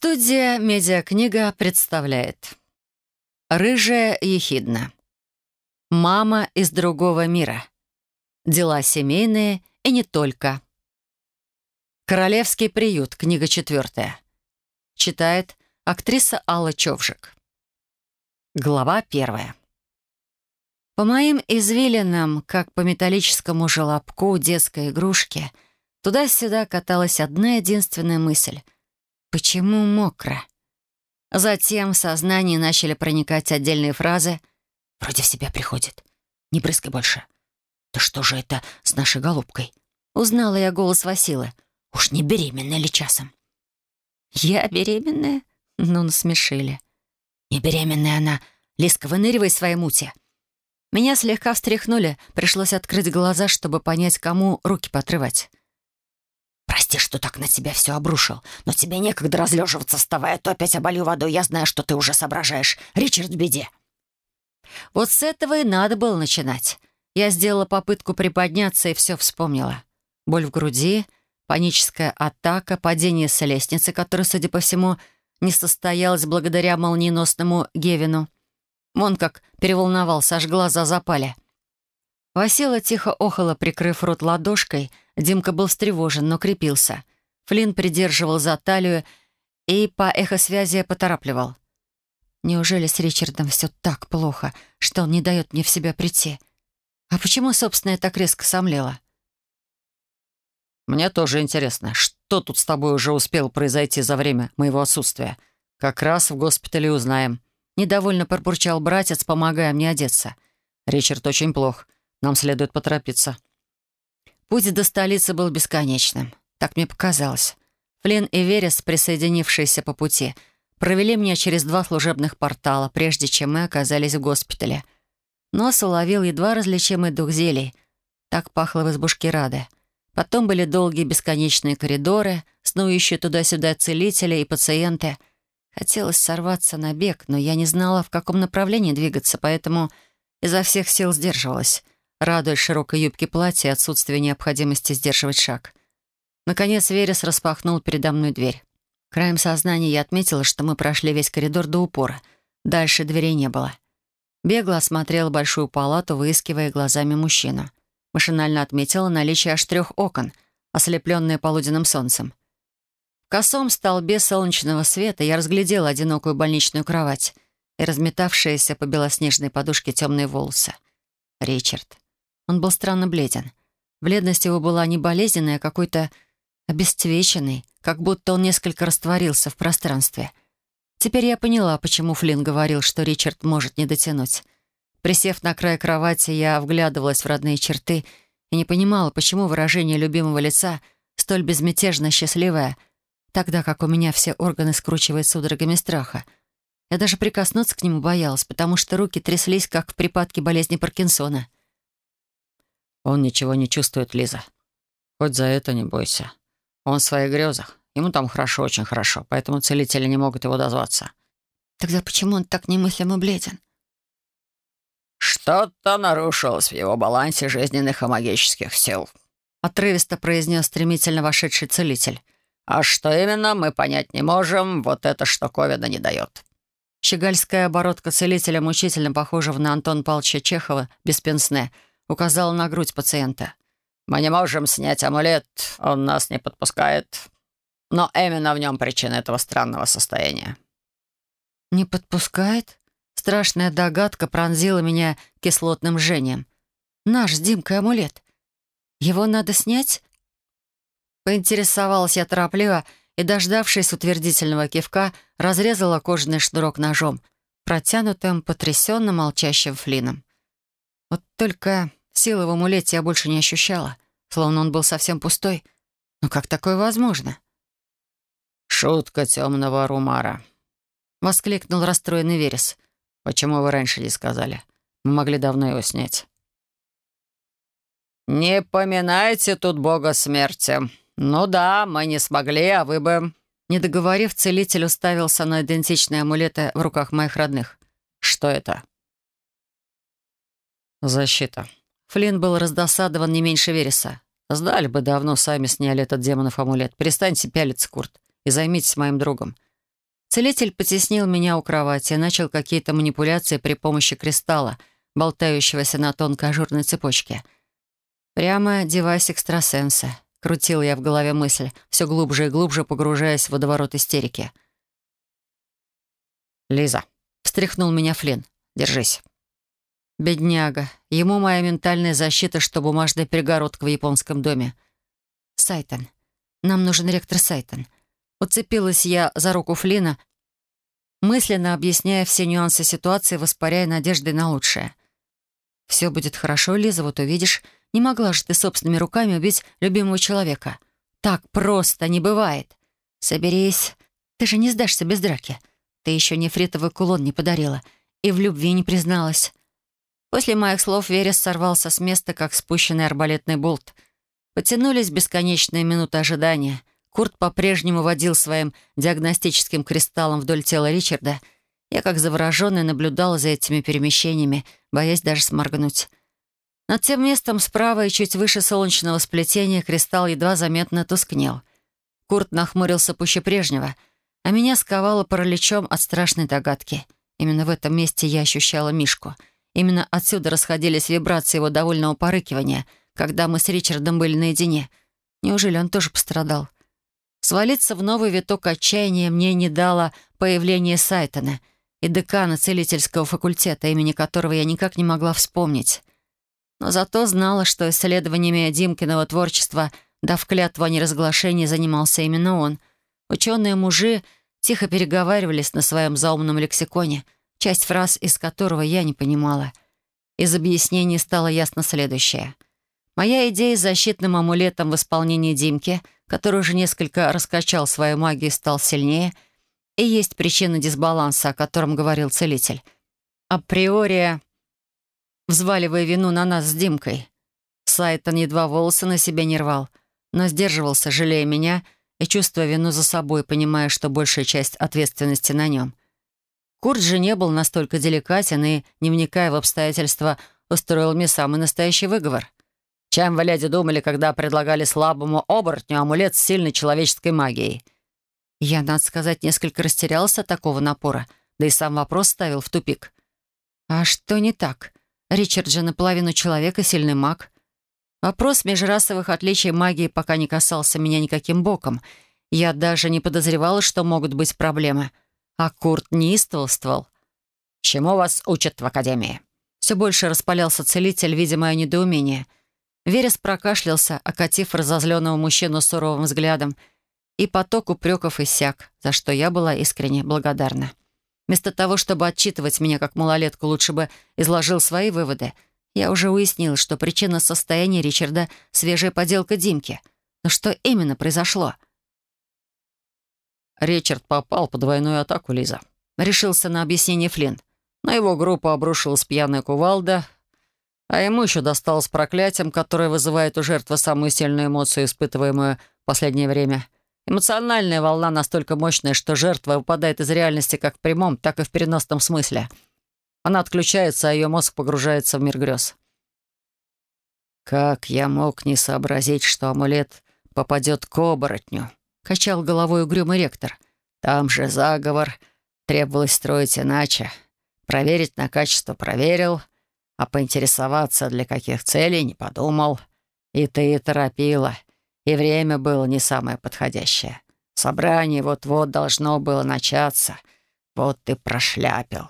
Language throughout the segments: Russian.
Студия «Медиакнига» представляет «Рыжая ехидна». «Мама из другого мира». Дела семейные и не только. «Королевский приют», книга четвертая. Читает актриса Алла Човжик. Глава первая. По моим извилинам, как по металлическому желобку детской игрушки, туда-сюда каталась одна единственная мысль — Почему мокро? Затем в сознание начали проникать отдельные фразы. «Вроде в себя приходит. Не брызгай больше». «Да что же это с нашей голубкой?» Узнала я голос Василы. «Уж не беременная ли часом?» «Я беременная?» Ну, насмешили. «Не беременная она. Лиска, выныривай своей мути». Меня слегка встряхнули. Пришлось открыть глаза, чтобы понять, кому руки потрывать. Прости, что так на тебя все обрушил, но тебе некогда разлеживаться, вставая, то опять оболью водой. Я знаю, что ты уже соображаешь. Ричард в беде». Вот с этого и надо было начинать. Я сделала попытку приподняться и все вспомнила. Боль в груди, паническая атака, падение с лестницы, которая, судя по всему, не состоялась благодаря молниеносному Гевину. Вон как переволновался, аж глаза запали. Васила тихо охала, прикрыв рот ладошкой — Димка был встревожен, но крепился. Флинн придерживал за талию и по эхосвязи поторапливал. «Неужели с Ричардом все так плохо, что он не дает мне в себя прийти? А почему, собственно, я так резко сомлела?» «Мне тоже интересно, что тут с тобой уже успел произойти за время моего отсутствия? Как раз в госпитале узнаем». Недовольно пробурчал братец, помогая мне одеться. «Ричард очень плох. Нам следует поторопиться». Путь до столицы был бесконечным. Так мне показалось. Флин и Верес, присоединившиеся по пути, провели меня через два служебных портала, прежде чем мы оказались в госпитале. Нос уловил едва различимый дух зелий. Так пахло в избушке Рады. Потом были долгие бесконечные коридоры, снующие туда-сюда целители и пациенты. Хотелось сорваться на бег, но я не знала, в каком направлении двигаться, поэтому изо всех сил сдерживалась — радуясь широкой юбке платья и отсутствию необходимости сдерживать шаг. Наконец Верес распахнул передо мной дверь. Краем сознания я отметила, что мы прошли весь коридор до упора. Дальше дверей не было. Бегло осмотрела большую палату, выискивая глазами мужчину. Машинально отметила наличие аж трех окон, ослепленные полуденным солнцем. В косом столбе солнечного света я разглядела одинокую больничную кровать и разметавшиеся по белоснежной подушке темные волосы. Ричард. Он был странно бледен. Бледность его была не болезненная, а какой-то обесцвеченный, как будто он несколько растворился в пространстве. Теперь я поняла, почему Флинн говорил, что Ричард может не дотянуть. Присев на край кровати, я вглядывалась в родные черты и не понимала, почему выражение любимого лица столь безмятежно счастливое, тогда как у меня все органы скручивают судорогами страха. Я даже прикоснуться к нему боялась, потому что руки тряслись, как в припадке болезни Паркинсона — он ничего не чувствует, Лиза. Хоть за это не бойся. Он в своих грезах. Ему там хорошо, очень хорошо, поэтому целители не могут его дозваться. Тогда почему он так немыслимо бледен? «Что-то нарушилось в его балансе жизненных и магических сил», — отрывисто произнес стремительно вошедший целитель. «А что именно, мы понять не можем, вот эта штуковина не дает». Щегольская оборотка целителя мучительно похожа на Антон Павловича Чехова без пенсне — указала на грудь пациента. «Мы не можем снять амулет, он нас не подпускает. Но именно в нем причина этого странного состояния». «Не подпускает?» Страшная догадка пронзила меня кислотным жжением. «Наш с Димкой амулет. Его надо снять?» Поинтересовалась я торопливо и, дождавшись утвердительного кивка, разрезала кожаный шнурок ножом, протянутым потрясенно молчащим флином. Вот только Силы в амулете я больше не ощущала, словно он был совсем пустой. Но как такое возможно? «Шутка темного Румара», — воскликнул расстроенный Верес. «Почему вы раньше не сказали? Мы могли давно его снять». «Не поминайте тут бога смерти. Ну да, мы не смогли, а вы бы...» Не договорив, целитель уставился на идентичные амулеты в руках моих родных. «Что это?» «Защита», Флинн был раздосадован не меньше Вереса. «Сдали бы давно, сами сняли этот демонов амулет. Перестаньте пялиться, Курт, и займитесь моим другом. Целитель потеснил меня у кровати и начал какие-то манипуляции при помощи кристалла, болтающегося на тонкой ажурной цепочке. Прямо девайс экстрасенса. Крутил я в голове мысль, все глубже и глубже погружаясь в водоворот истерики. «Лиза», — встряхнул меня Флинн, — «держись». Бедняга. Ему моя ментальная защита, что бумажная перегородка в японском доме. Сайтон. Нам нужен ректор Сайтон. Уцепилась я за руку Флина, мысленно объясняя все нюансы ситуации, воспаряя надеждой на лучшее. «Все будет хорошо, Лиза, вот увидишь. Не могла же ты собственными руками убить любимого человека. Так просто не бывает. Соберись. Ты же не сдашься без драки. Ты еще нефритовый кулон не подарила и в любви не призналась. После моих слов Верес сорвался с места, как спущенный арбалетный болт. Потянулись бесконечные минуты ожидания. Курт по-прежнему водил своим диагностическим кристаллом вдоль тела Ричарда. Я, как завороженный, наблюдала за этими перемещениями, боясь даже сморгнуть. Над тем местом справа и чуть выше солнечного сплетения кристалл едва заметно тускнел. Курт нахмурился пуще прежнего, а меня сковало параличом от страшной догадки. Именно в этом месте я ощущала Мишку — Именно отсюда расходились вибрации его довольного порыкивания, когда мы с Ричардом были наедине. Неужели он тоже пострадал? Свалиться в новый виток отчаяния мне не дало появление Сайтона и декана целительского факультета, имени которого я никак не могла вспомнить. Но зато знала, что исследованиями Димкиного творчества, дав клятву о неразглашении, занимался именно он. Ученые-мужи тихо переговаривались на своем заумном лексиконе — часть фраз из которого я не понимала. Из объяснений стало ясно следующее. Моя идея с защитным амулетом в исполнении Димки, который уже несколько раскачал свою магию и стал сильнее, и есть причина дисбаланса, о котором говорил целитель. Априори взваливая вину на нас с Димкой. Сайтон едва волосы на себе не рвал, но сдерживался, жалея меня и чувствуя вину за собой, понимая, что большая часть ответственности на нем. Курт же не был настолько деликатен и, не вникая в обстоятельства, устроил мне самый настоящий выговор. Чем вы, леди, думали, когда предлагали слабому оборотню амулет с сильной человеческой магией? Я, надо сказать, несколько растерялся от такого напора, да и сам вопрос ставил в тупик. А что не так? Ричард же наполовину человек и сильный маг. Вопрос межрасовых отличий магии пока не касался меня никаким боком. Я даже не подозревала, что могут быть проблемы — а Курт неистовствовал. «Чему вас учат в академии?» Все больше распалялся целитель, видя мое недоумение. Верес прокашлялся, окатив разозленного мужчину суровым взглядом, и поток упреков иссяк, за что я была искренне благодарна. Вместо того, чтобы отчитывать меня как малолетку, лучше бы изложил свои выводы. Я уже уяснил, что причина состояния Ричарда — свежая поделка Димки. Но что именно произошло — Ричард попал под двойную атаку, Лиза. Решился на объяснение Флинн. На его группу обрушилась пьяная кувалда, а ему еще досталось проклятием, которое вызывает у жертвы самую сильную эмоцию, испытываемую в последнее время. Эмоциональная волна настолько мощная, что жертва выпадает из реальности как в прямом, так и в переносном смысле. Она отключается, а ее мозг погружается в мир грез. «Как я мог не сообразить, что амулет попадет к оборотню?» Качал головой угрюмый ректор. «Там же заговор. Требовалось строить иначе. Проверить на качество проверил, а поинтересоваться, для каких целей, не подумал. И ты торопила, и время было не самое подходящее. Собрание вот-вот должно было начаться. Вот ты прошляпил».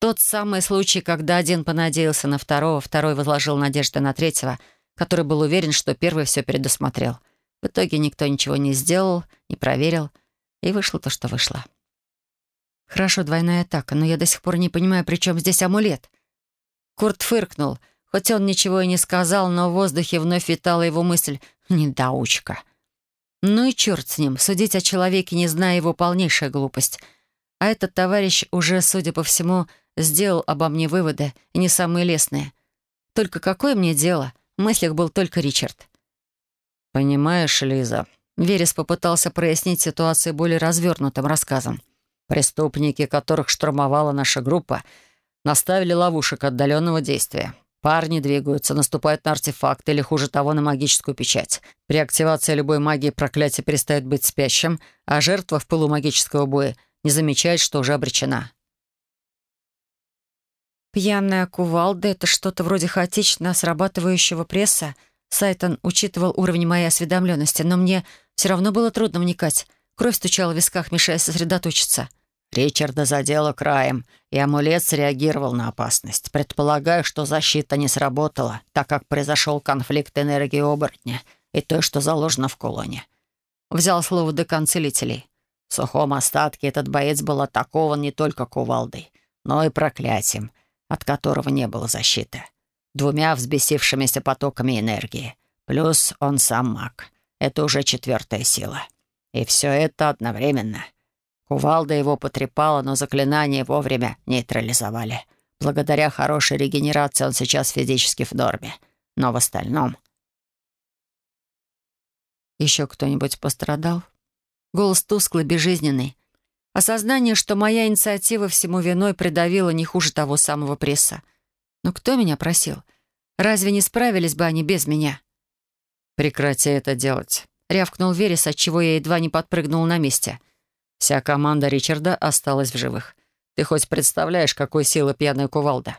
Тот самый случай, когда один понадеялся на второго, второй возложил надежды на третьего, который был уверен, что первый все предусмотрел — в итоге никто ничего не сделал, не проверил, и вышло то, что вышло. Хорошо, двойная атака, но я до сих пор не понимаю, при чем здесь амулет. Курт фыркнул. Хоть он ничего и не сказал, но в воздухе вновь витала его мысль «недоучка». Ну и черт с ним, судить о человеке, не зная его, полнейшая глупость. А этот товарищ уже, судя по всему, сделал обо мне выводы, не самые лестные. Только какое мне дело? В мыслях был только Ричард. «Понимаешь, Лиза...» Верес попытался прояснить ситуацию более развернутым рассказом. «Преступники, которых штурмовала наша группа, наставили ловушек отдаленного действия. Парни двигаются, наступают на артефакт или, хуже того, на магическую печать. При активации любой магии проклятие перестает быть спящим, а жертва в пылу магического боя не замечает, что уже обречена. Пьяная кувалда — это что-то вроде хаотично срабатывающего пресса. Сайтон учитывал уровень моей осведомленности, но мне все равно было трудно вникать. Кровь стучала в висках, мешая сосредоточиться. Ричарда задело краем, и амулет среагировал на опасность. Предполагаю, что защита не сработала, так как произошел конфликт энергии оборотня и той, что заложено в кулоне. Взял слово декан целителей. В сухом остатке этот боец был атакован не только кувалдой, но и проклятием, от которого не было защиты. Двумя взбесившимися потоками энергии. Плюс он сам маг. Это уже четвертая сила. И все это одновременно — Кувалда его потрепала, но заклинание вовремя нейтрализовали. Благодаря хорошей регенерации он сейчас физически в норме. Но в остальном... Еще кто-нибудь пострадал? Голос тусклый, безжизненный. Осознание, что моя инициатива всему виной придавила не хуже того самого пресса. Но кто меня просил? Разве не справились бы они без меня? «Прекрати это делать», — рявкнул Верес, отчего я едва не подпрыгнул на месте — Вся команда Ричарда осталась в живых. Ты хоть представляешь, какой силы пьяная кувалда?»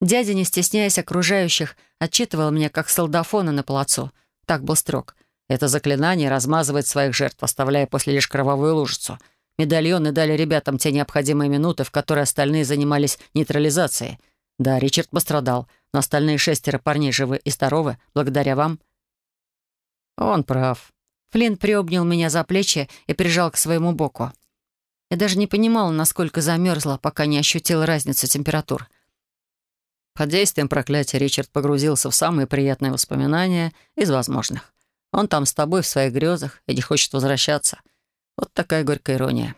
Дядя, не стесняясь окружающих, отчитывал меня как солдафона на плацу. Так был строг. Это заклинание размазывает своих жертв, оставляя после лишь кровавую лужицу. Медальоны дали ребятам те необходимые минуты, в которые остальные занимались нейтрализацией. Да, Ричард пострадал, но остальные шестеро парней живы и здоровы, благодаря вам. Он прав. Флинн приобнял меня за плечи и прижал к своему боку. Я даже не понимала, насколько замерзла, пока не ощутила разницу температур. Под действием проклятия Ричард погрузился в самые приятные воспоминания из возможных. Он там с тобой в своих грезах и не хочет возвращаться. Вот такая горькая ирония.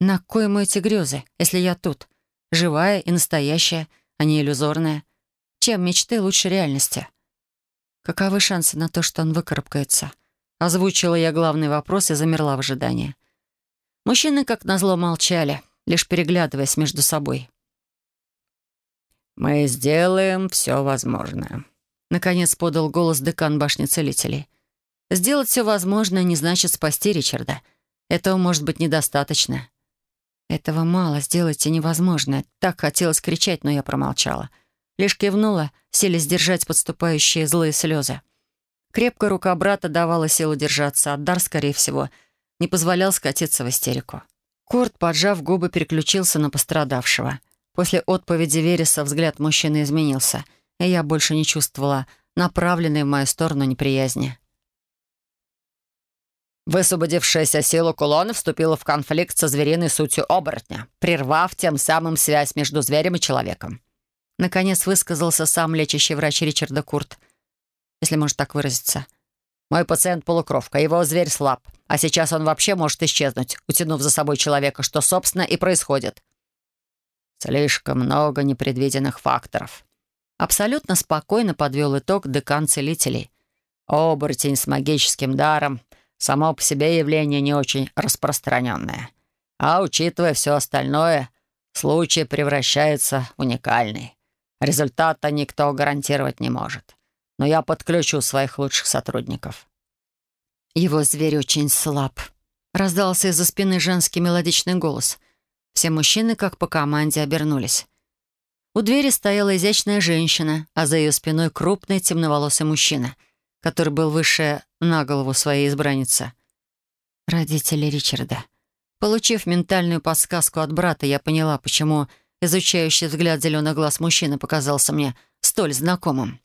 На кой ему эти грезы, если я тут? Живая и настоящая, а не иллюзорная. Чем мечты лучше реальности? Каковы шансы на то, что он выкарабкается? — Озвучила я главный вопрос и замерла в ожидании. Мужчины, как назло, молчали, лишь переглядываясь между собой. «Мы сделаем все возможное», — наконец подал голос декан башни целителей. «Сделать все возможное не значит спасти Ричарда. Этого может быть недостаточно». «Этого мало, сделайте невозможное. Так хотелось кричать, но я промолчала. Лишь кивнула, сели сдержать подступающие злые слезы. Крепкая рука брата давала силу держаться, а дар, скорее всего, не позволял скатиться в истерику. Курт, поджав губы, переключился на пострадавшего. После отповеди Вереса взгляд мужчины изменился, и я больше не чувствовала направленной в мою сторону неприязни. Высвободившаяся сила кулона вступила в конфликт со звериной сутью оборотня, прервав тем самым связь между зверем и человеком. Наконец высказался сам лечащий врач Ричарда Курт — если можно так выразиться. Мой пациент полукровка, его зверь слаб, а сейчас он вообще может исчезнуть, утянув за собой человека, что, собственно, и происходит. Слишком много непредвиденных факторов. Абсолютно спокойно подвел итог декан целителей. Оборотень с магическим даром — само по себе явление не очень распространенное. А учитывая все остальное, случай превращается в уникальный. Результата никто гарантировать не может но я подключу своих лучших сотрудников». «Его зверь очень слаб», — раздался из-за спины женский мелодичный голос. Все мужчины, как по команде, обернулись. У двери стояла изящная женщина, а за ее спиной крупный темноволосый мужчина, который был выше на голову своей избранницы. Родители Ричарда. Получив ментальную подсказку от брата, я поняла, почему изучающий взгляд зеленых глаз мужчины показался мне столь знакомым.